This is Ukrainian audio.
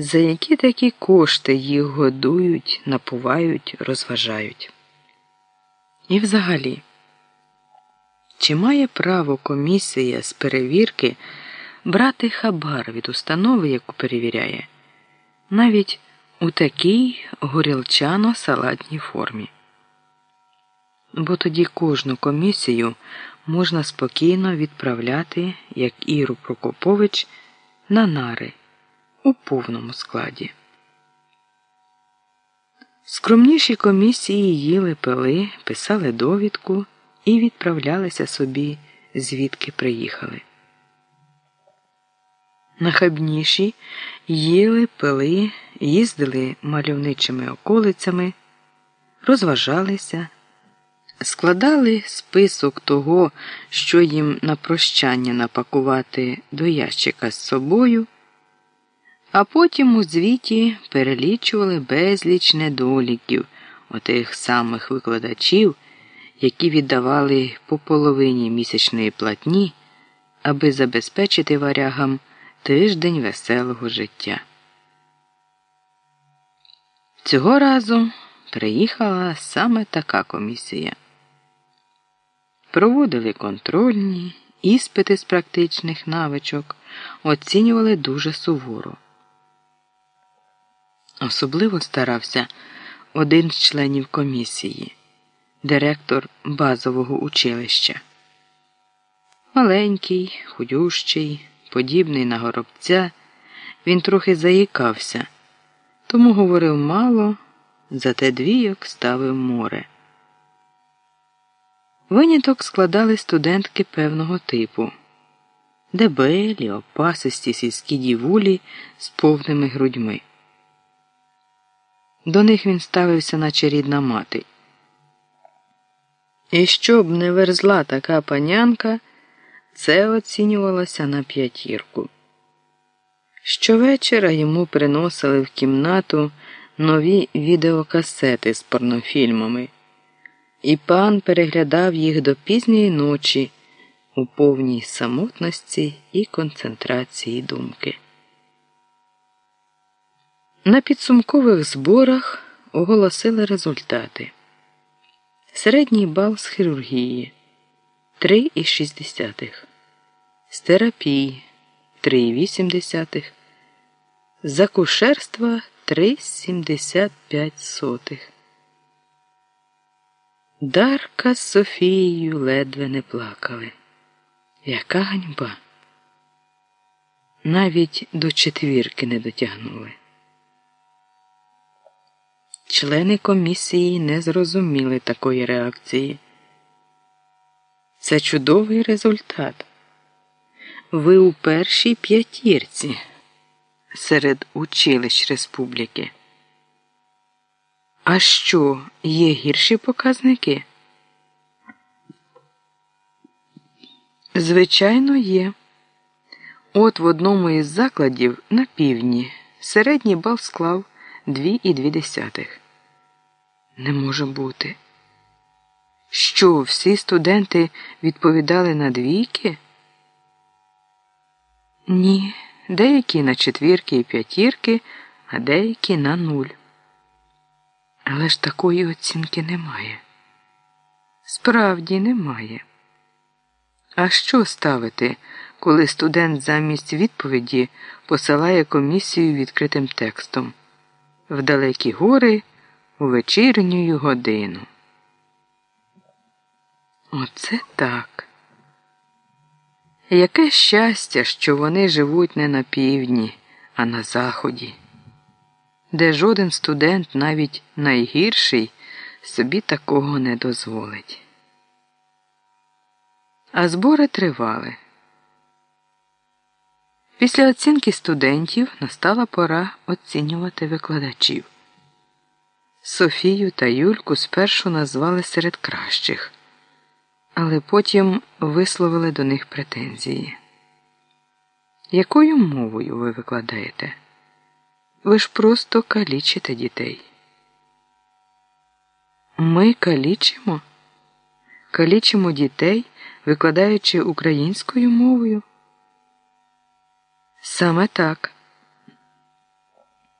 за які такі кошти їх годують, напувають, розважають. І взагалі, чи має право комісія з перевірки брати хабар від установи, яку перевіряє, навіть у такій горілчано-салатній формі? Бо тоді кожну комісію можна спокійно відправляти, як Іру Прокопович, на нари у повному складі. Скромніші комісії їли пили, писали довідку і відправлялися собі, звідки приїхали. Нахабніші їли пили, їздили мальовничими околицями, розважалися, складали список того, що їм на прощання напакувати до ящика з собою а потім у звіті перелічували безліч недоліків отих самих викладачів, які віддавали по половині місячної платні, аби забезпечити варягам тиждень веселого життя. Цього разу приїхала саме така комісія. Проводили контрольні, іспити з практичних навичок, оцінювали дуже суворо. Особливо старався один з членів комісії, директор базового училища. Маленький, худющий, подібний на горобця, він трохи заїкався, тому говорив мало, зате двійок ставив море. Виняток складали студентки певного типу дебелі, опасисті сільські дівулі з повними грудьми. До них він ставився, наче рідна мати. І щоб не верзла така панянка, це оцінювалося на п'ятірку. Щовечора йому приносили в кімнату нові відеокасети з порнофільмами, і пан переглядав їх до пізньої ночі у повній самотності і концентрації думки. На підсумкових зборах оголосили результати. Середній бал з хірургії 3,6, з терапії 3,8, з акушерства 3,75. Дарка з Софією ледве не плакали. Яка ганьба? Навіть до четвірки не дотягнули. Члени комісії не зрозуміли такої реакції. Це чудовий результат. Ви у першій п'ятірці серед училищ республіки. А що, є гірші показники? Звичайно, є. От в одному із закладів на півдні середній бал склав. Дві і дві десятих. Не може бути. Що, всі студенти відповідали на двійки? Ні, деякі на четвірки і п'ятірки, а деякі на нуль. Але ж такої оцінки немає. Справді немає. А що ставити, коли студент замість відповіді посилає комісію відкритим текстом? В далекі гори у вечірню годину. Оце так. Яке щастя, що вони живуть не на півдні, а на заході, де жоден студент, навіть найгірший, собі такого не дозволить. А збори тривали. Після оцінки студентів настала пора оцінювати викладачів. Софію та Юльку спершу назвали серед кращих, але потім висловили до них претензії. Якою мовою ви викладаєте? Ви ж просто калічите дітей. Ми калічимо? Калічимо дітей, викладаючи українською мовою. Саме так.